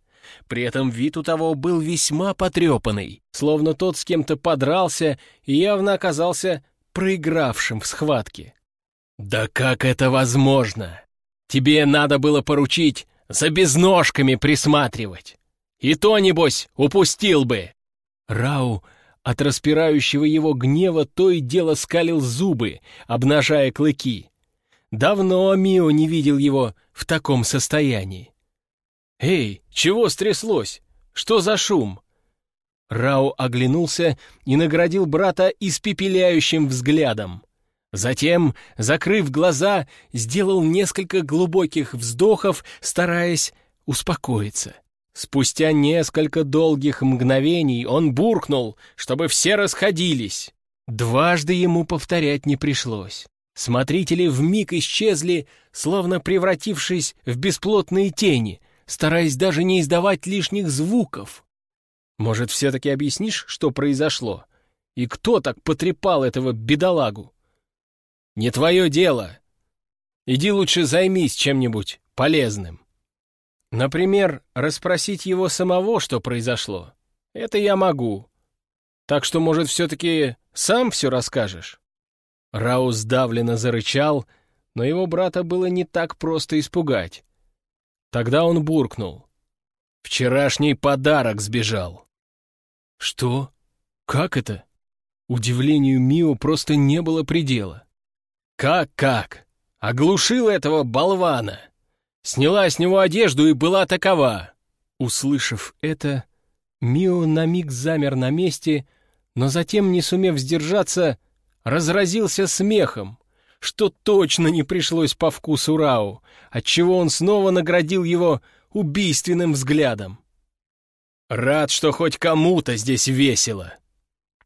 При этом вид у того был весьма потрепанный, словно тот с кем-то подрался и явно оказался проигравшим в схватке. «Да как это возможно? Тебе надо было поручить за безножками присматривать. И то, небось, упустил бы!» Рау от распирающего его гнева то и дело скалил зубы, обнажая клыки. Давно Мио не видел его в таком состоянии. «Эй, чего стряслось? Что за шум?» Рау оглянулся и наградил брата испепеляющим взглядом. Затем, закрыв глаза, сделал несколько глубоких вздохов, стараясь успокоиться. Спустя несколько долгих мгновений он буркнул, чтобы все расходились. Дважды ему повторять не пришлось. Смотрители вмиг исчезли, словно превратившись в бесплотные тени, стараясь даже не издавать лишних звуков. Может, все-таки объяснишь, что произошло? И кто так потрепал этого бедолагу? Не твое дело. Иди лучше займись чем-нибудь полезным. Например, расспросить его самого, что произошло. Это я могу. Так что, может, все-таки сам все расскажешь?» Раус сдавленно зарычал, но его брата было не так просто испугать. Тогда он буркнул. «Вчерашний подарок сбежал». «Что? Как это?» Удивлению Мио просто не было предела. Как-как? Оглушил этого болвана. Сняла с него одежду и была такова. Услышав это, Мио на миг замер на месте, но затем, не сумев сдержаться, разразился смехом, что точно не пришлось по вкусу Рау, отчего он снова наградил его убийственным взглядом. «Рад, что хоть кому-то здесь весело!»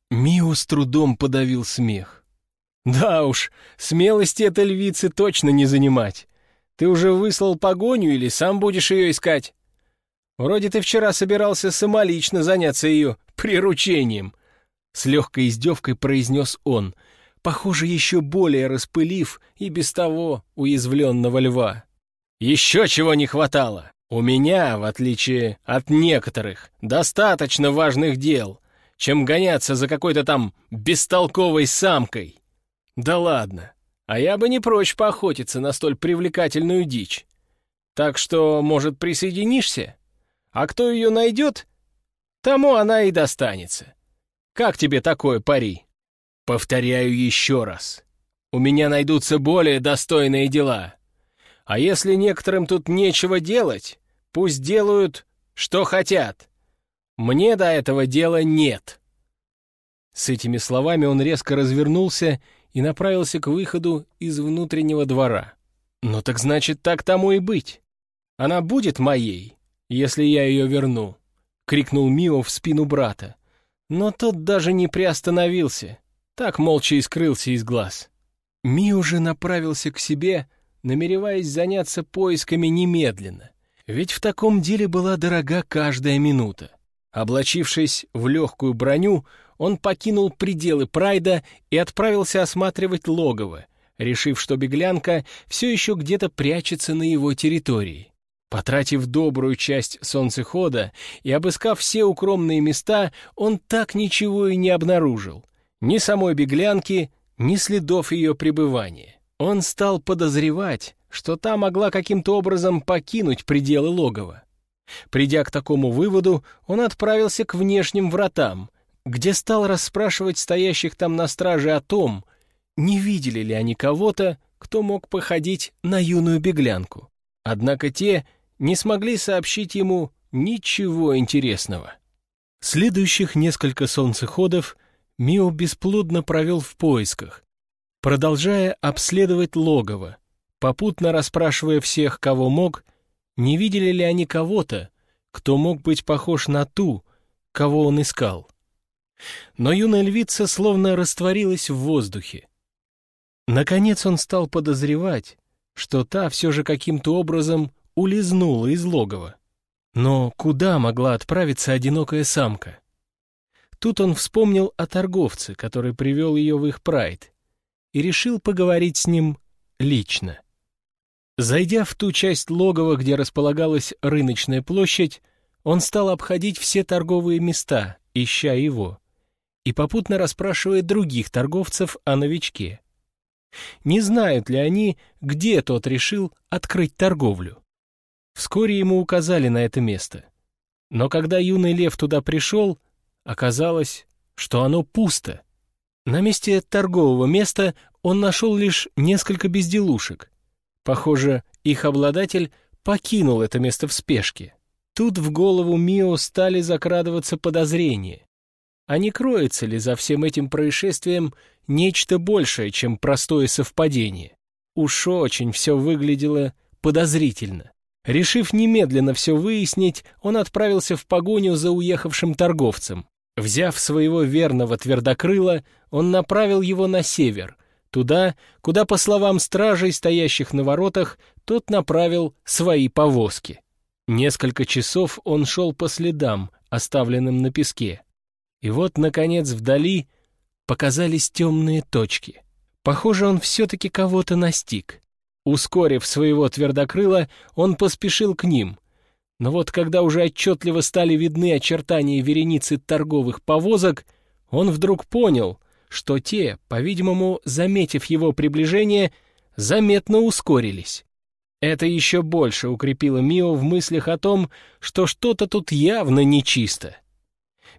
Мио с трудом подавил смех. «Да уж, смелости этой львицы точно не занимать. Ты уже выслал погоню или сам будешь ее искать? Вроде ты вчера собирался самолично заняться ее приручением». С легкой издевкой произнес он, похоже, еще более распылив и без того уязвленного льва. «Еще чего не хватало. У меня, в отличие от некоторых, достаточно важных дел, чем гоняться за какой-то там бестолковой самкой». Да ладно, а я бы не прочь поохотиться на столь привлекательную дичь. Так что, может, присоединишься? А кто ее найдет, тому она и достанется. Как тебе такое пари? Повторяю еще раз. У меня найдутся более достойные дела. А если некоторым тут нечего делать, пусть делают, что хотят. Мне до этого дела нет. С этими словами он резко развернулся и направился к выходу из внутреннего двора. «Ну так значит, так тому и быть. Она будет моей, если я ее верну», — крикнул Мио в спину брата. Но тот даже не приостановился, так молча и скрылся из глаз. Мио же направился к себе, намереваясь заняться поисками немедленно, ведь в таком деле была дорога каждая минута. Облачившись в легкую броню, он покинул пределы Прайда и отправился осматривать логово, решив, что беглянка все еще где-то прячется на его территории. Потратив добрую часть солнцехода и обыскав все укромные места, он так ничего и не обнаружил. Ни самой беглянки, ни следов ее пребывания. Он стал подозревать, что та могла каким-то образом покинуть пределы логова. Придя к такому выводу, он отправился к внешним вратам, где стал расспрашивать стоящих там на страже о том, не видели ли они кого-то, кто мог походить на юную беглянку. Однако те не смогли сообщить ему ничего интересного. Следующих несколько солнцеходов Мио бесплодно провел в поисках, продолжая обследовать логово, попутно расспрашивая всех, кого мог, не видели ли они кого-то, кто мог быть похож на ту, кого он искал. Но юная львица словно растворилась в воздухе. Наконец он стал подозревать, что та все же каким-то образом улизнула из логова. Но куда могла отправиться одинокая самка? Тут он вспомнил о торговце, который привел ее в их прайд, и решил поговорить с ним лично. Зайдя в ту часть логова, где располагалась рыночная площадь, он стал обходить все торговые места, ища его, и попутно расспрашивая других торговцев о новичке. Не знают ли они, где тот решил открыть торговлю? Вскоре ему указали на это место. Но когда юный лев туда пришел, оказалось, что оно пусто. На месте торгового места он нашел лишь несколько безделушек. Похоже, их обладатель покинул это место в спешке. Тут в голову Мио стали закрадываться подозрения. А не кроется ли за всем этим происшествием нечто большее, чем простое совпадение? Уж очень все выглядело подозрительно. Решив немедленно все выяснить, он отправился в погоню за уехавшим торговцем. Взяв своего верного твердокрыла, он направил его на север, туда, куда, по словам стражей, стоящих на воротах, тот направил свои повозки. Несколько часов он шел по следам, оставленным на песке. И вот, наконец, вдали показались темные точки. Похоже, он все-таки кого-то настиг. Ускорив своего твердокрыла, он поспешил к ним. Но вот когда уже отчетливо стали видны очертания вереницы торговых повозок, он вдруг понял, что те, по-видимому, заметив его приближение, заметно ускорились. Это еще больше укрепило Мио в мыслях о том, что что-то тут явно нечисто.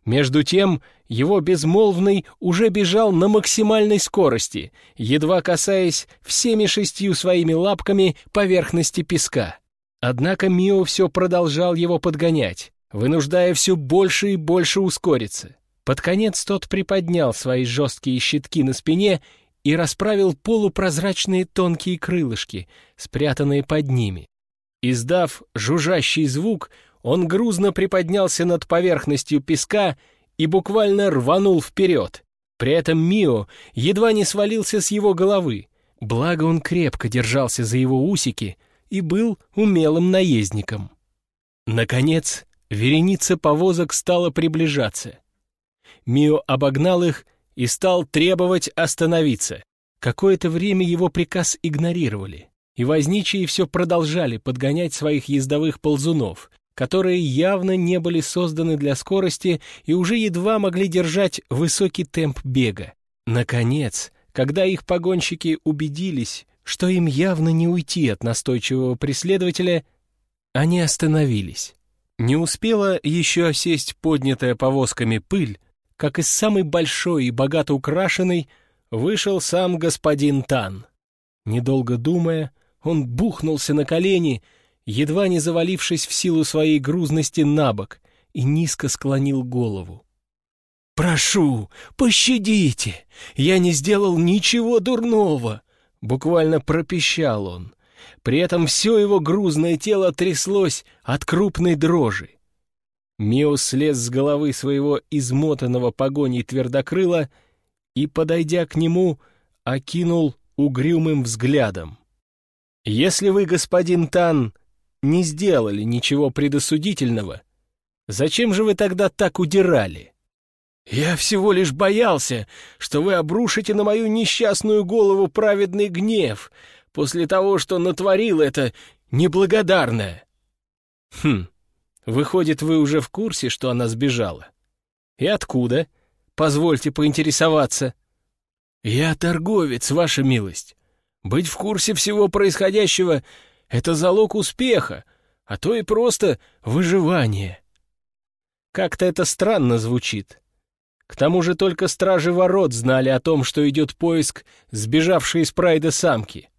Между тем, его безмолвный уже бежал на максимальной скорости, едва касаясь всеми шестью своими лапками поверхности песка. Однако Мио все продолжал его подгонять, вынуждая все больше и больше ускориться. Под конец тот приподнял свои жесткие щитки на спине и расправил полупрозрачные тонкие крылышки, спрятанные под ними. Издав жужжащий звук, он грузно приподнялся над поверхностью песка и буквально рванул вперед. При этом Мио едва не свалился с его головы, благо он крепко держался за его усики и был умелым наездником. Наконец, вереница повозок стала приближаться. Мио обогнал их и стал требовать остановиться. Какое-то время его приказ игнорировали, и возничие все продолжали подгонять своих ездовых ползунов, которые явно не были созданы для скорости и уже едва могли держать высокий темп бега. Наконец, когда их погонщики убедились, что им явно не уйти от настойчивого преследователя, они остановились. Не успела еще осесть поднятая повозками пыль, как из самой большой и богато украшенной вышел сам господин Тан. Недолго думая, он бухнулся на колени едва не завалившись в силу своей грузности на бок, и низко склонил голову. «Прошу, пощадите! Я не сделал ничего дурного!» Буквально пропищал он. При этом все его грузное тело тряслось от крупной дрожи. Мио слез с головы своего измотанного погоней твердокрыла и, подойдя к нему, окинул угрюмым взглядом. «Если вы, господин Тан, не сделали ничего предосудительного, зачем же вы тогда так удирали? Я всего лишь боялся, что вы обрушите на мою несчастную голову праведный гнев после того, что натворил это неблагодарное. Хм, выходит, вы уже в курсе, что она сбежала? И откуда? Позвольте поинтересоваться. Я торговец, ваша милость. Быть в курсе всего происходящего — это залог успеха, а то и просто выживание. Как-то это странно звучит. К тому же только стражи ворот знали о том, что идет поиск сбежавшей из прайда самки.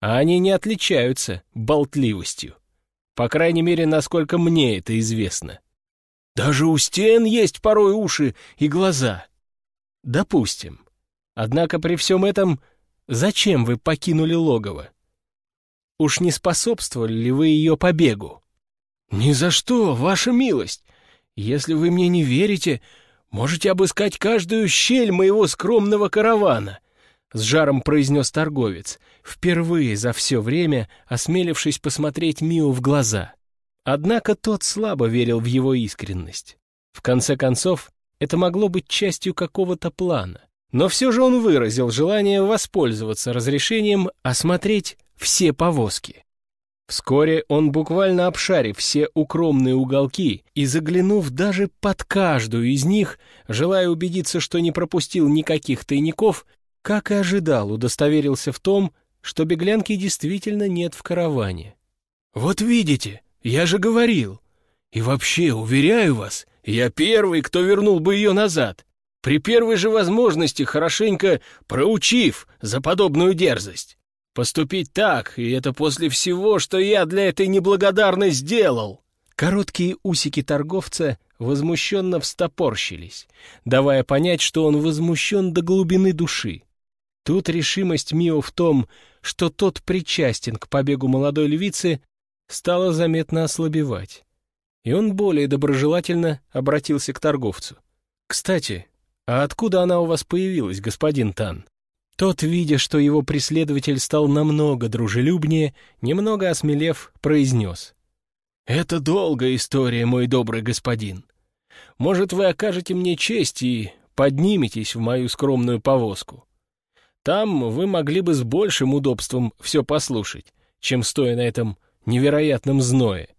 А они не отличаются болтливостью. По крайней мере, насколько мне это известно. Даже у стен есть порой уши и глаза. Допустим. Однако при всем этом, зачем вы покинули логово? Уж не способствовали ли вы ее побегу? Ни за что, ваша милость. Если вы мне не верите, можете обыскать каждую щель моего скромного каравана, — с жаром произнес торговец, впервые за все время осмелившись посмотреть Мио в глаза. Однако тот слабо верил в его искренность. В конце концов, это могло быть частью какого-то плана. Но все же он выразил желание воспользоваться разрешением осмотреть все повозки. Вскоре он, буквально обшарив все укромные уголки и заглянув даже под каждую из них, желая убедиться, что не пропустил никаких тайников, как и ожидал, удостоверился в том, что беглянки действительно нет в караване. «Вот видите», я же говорил. И вообще, уверяю вас, я первый, кто вернул бы ее назад. При первой же возможности, хорошенько проучив за подобную дерзость. Поступить так, и это после всего, что я для этой неблагодарной сделал. Короткие усики торговца возмущенно встопорщились, давая понять, что он возмущен до глубины души. Тут решимость Мио в том, что тот причастен к побегу молодой львицы, стала заметно ослабевать. И он более доброжелательно обратился к торговцу. «Кстати, а откуда она у вас появилась, господин Тан?» Тот, видя, что его преследователь стал намного дружелюбнее, немного осмелев, произнес. «Это долгая история, мой добрый господин. Может, вы окажете мне честь и подниметесь в мою скромную повозку. Там вы могли бы с большим удобством все послушать, чем стоя на этом невероятном зное.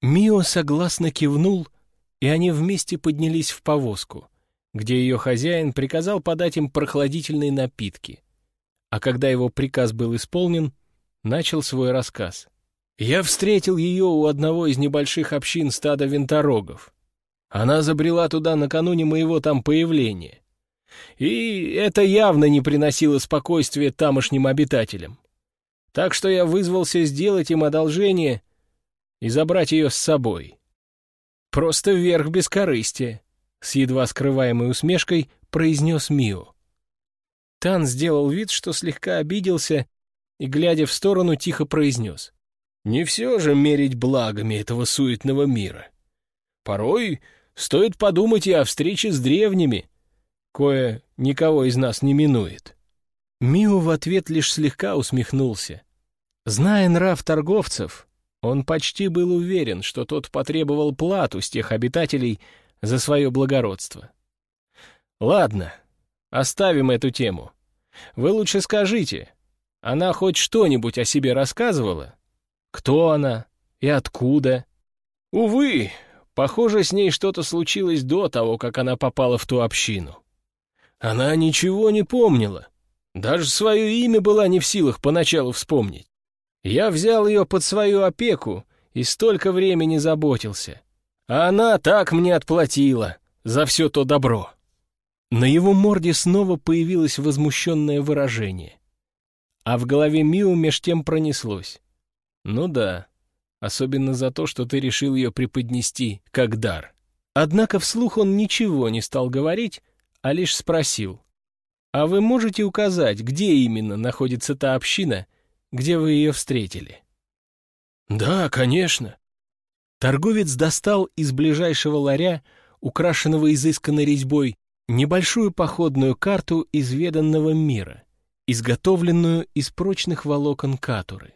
Мио согласно кивнул, и они вместе поднялись в повозку, где ее хозяин приказал подать им прохладительные напитки. А когда его приказ был исполнен, начал свой рассказ. «Я встретил ее у одного из небольших общин стада винторогов. Она забрела туда накануне моего там появления. И это явно не приносило спокойствия тамошним обитателям. Так что я вызвался сделать им одолжение и забрать ее с собой. Просто вверх бескорыстия, с едва скрываемой усмешкой произнес Мио. Тан сделал вид, что слегка обиделся, и, глядя в сторону, тихо произнес. «Не все же мерить благами этого суетного мира. Порой стоит подумать и о встрече с древними, кое никого из нас не минует». Мио в ответ лишь слегка усмехнулся. Зная нрав торговцев, он почти был уверен, что тот потребовал плату с тех обитателей за свое благородство. «Ладно, оставим эту тему. Вы лучше скажите, она хоть что-нибудь о себе рассказывала? Кто она и откуда?» «Увы, похоже, с ней что-то случилось до того, как она попала в ту общину. Она ничего не помнила. Даже свое имя была не в силах поначалу вспомнить. Я взял ее под свою опеку и столько времени заботился. А она так мне отплатила за все то добро. На его морде снова появилось возмущенное выражение. А в голове Миу меж тем пронеслось. Ну да, особенно за то, что ты решил ее преподнести как дар. Однако вслух он ничего не стал говорить, а лишь спросил. «А вы можете указать, где именно находится та община, где вы ее встретили?» «Да, конечно». Торговец достал из ближайшего ларя, украшенного изысканной резьбой, небольшую походную карту изведанного мира, изготовленную из прочных волокон катуры.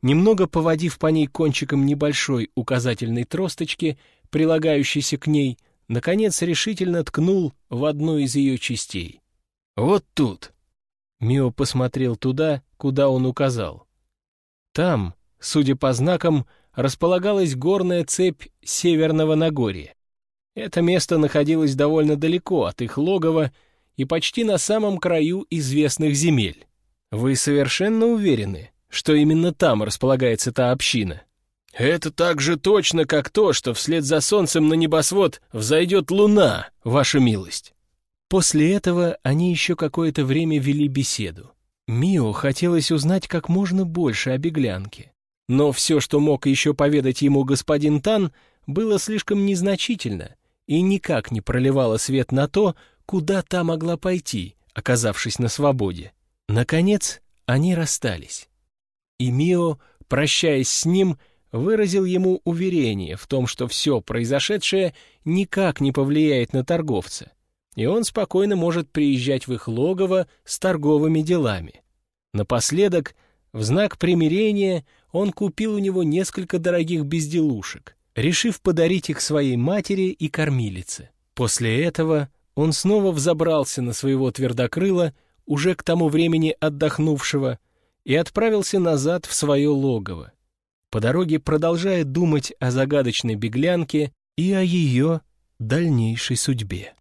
Немного поводив по ней кончиком небольшой указательной тросточки, прилагающейся к ней, наконец решительно ткнул в одну из ее частей. «Вот тут». Мио посмотрел туда, куда он указал. Там, судя по знакам, располагалась горная цепь Северного Нагорья. Это место находилось довольно далеко от их логова и почти на самом краю известных земель. Вы совершенно уверены, что именно там располагается та община? Это так же точно, как то, что вслед за солнцем на небосвод взойдет луна, ваша милость. После этого они еще какое-то время вели беседу. Мио хотелось узнать как можно больше о беглянке. Но все, что мог еще поведать ему господин Тан, было слишком незначительно и никак не проливало свет на то, куда та могла пойти, оказавшись на свободе. Наконец, они расстались. И Мио, прощаясь с ним, выразил ему уверение в том, что все произошедшее никак не повлияет на торговца, и он спокойно может приезжать в их логово с торговыми делами. Напоследок, в знак примирения, он купил у него несколько дорогих безделушек, решив подарить их своей матери и кормилице. После этого он снова взобрался на своего твердокрыла, уже к тому времени отдохнувшего, и отправился назад в свое логово, по дороге продолжая думать о загадочной беглянке и о ее дальнейшей судьбе.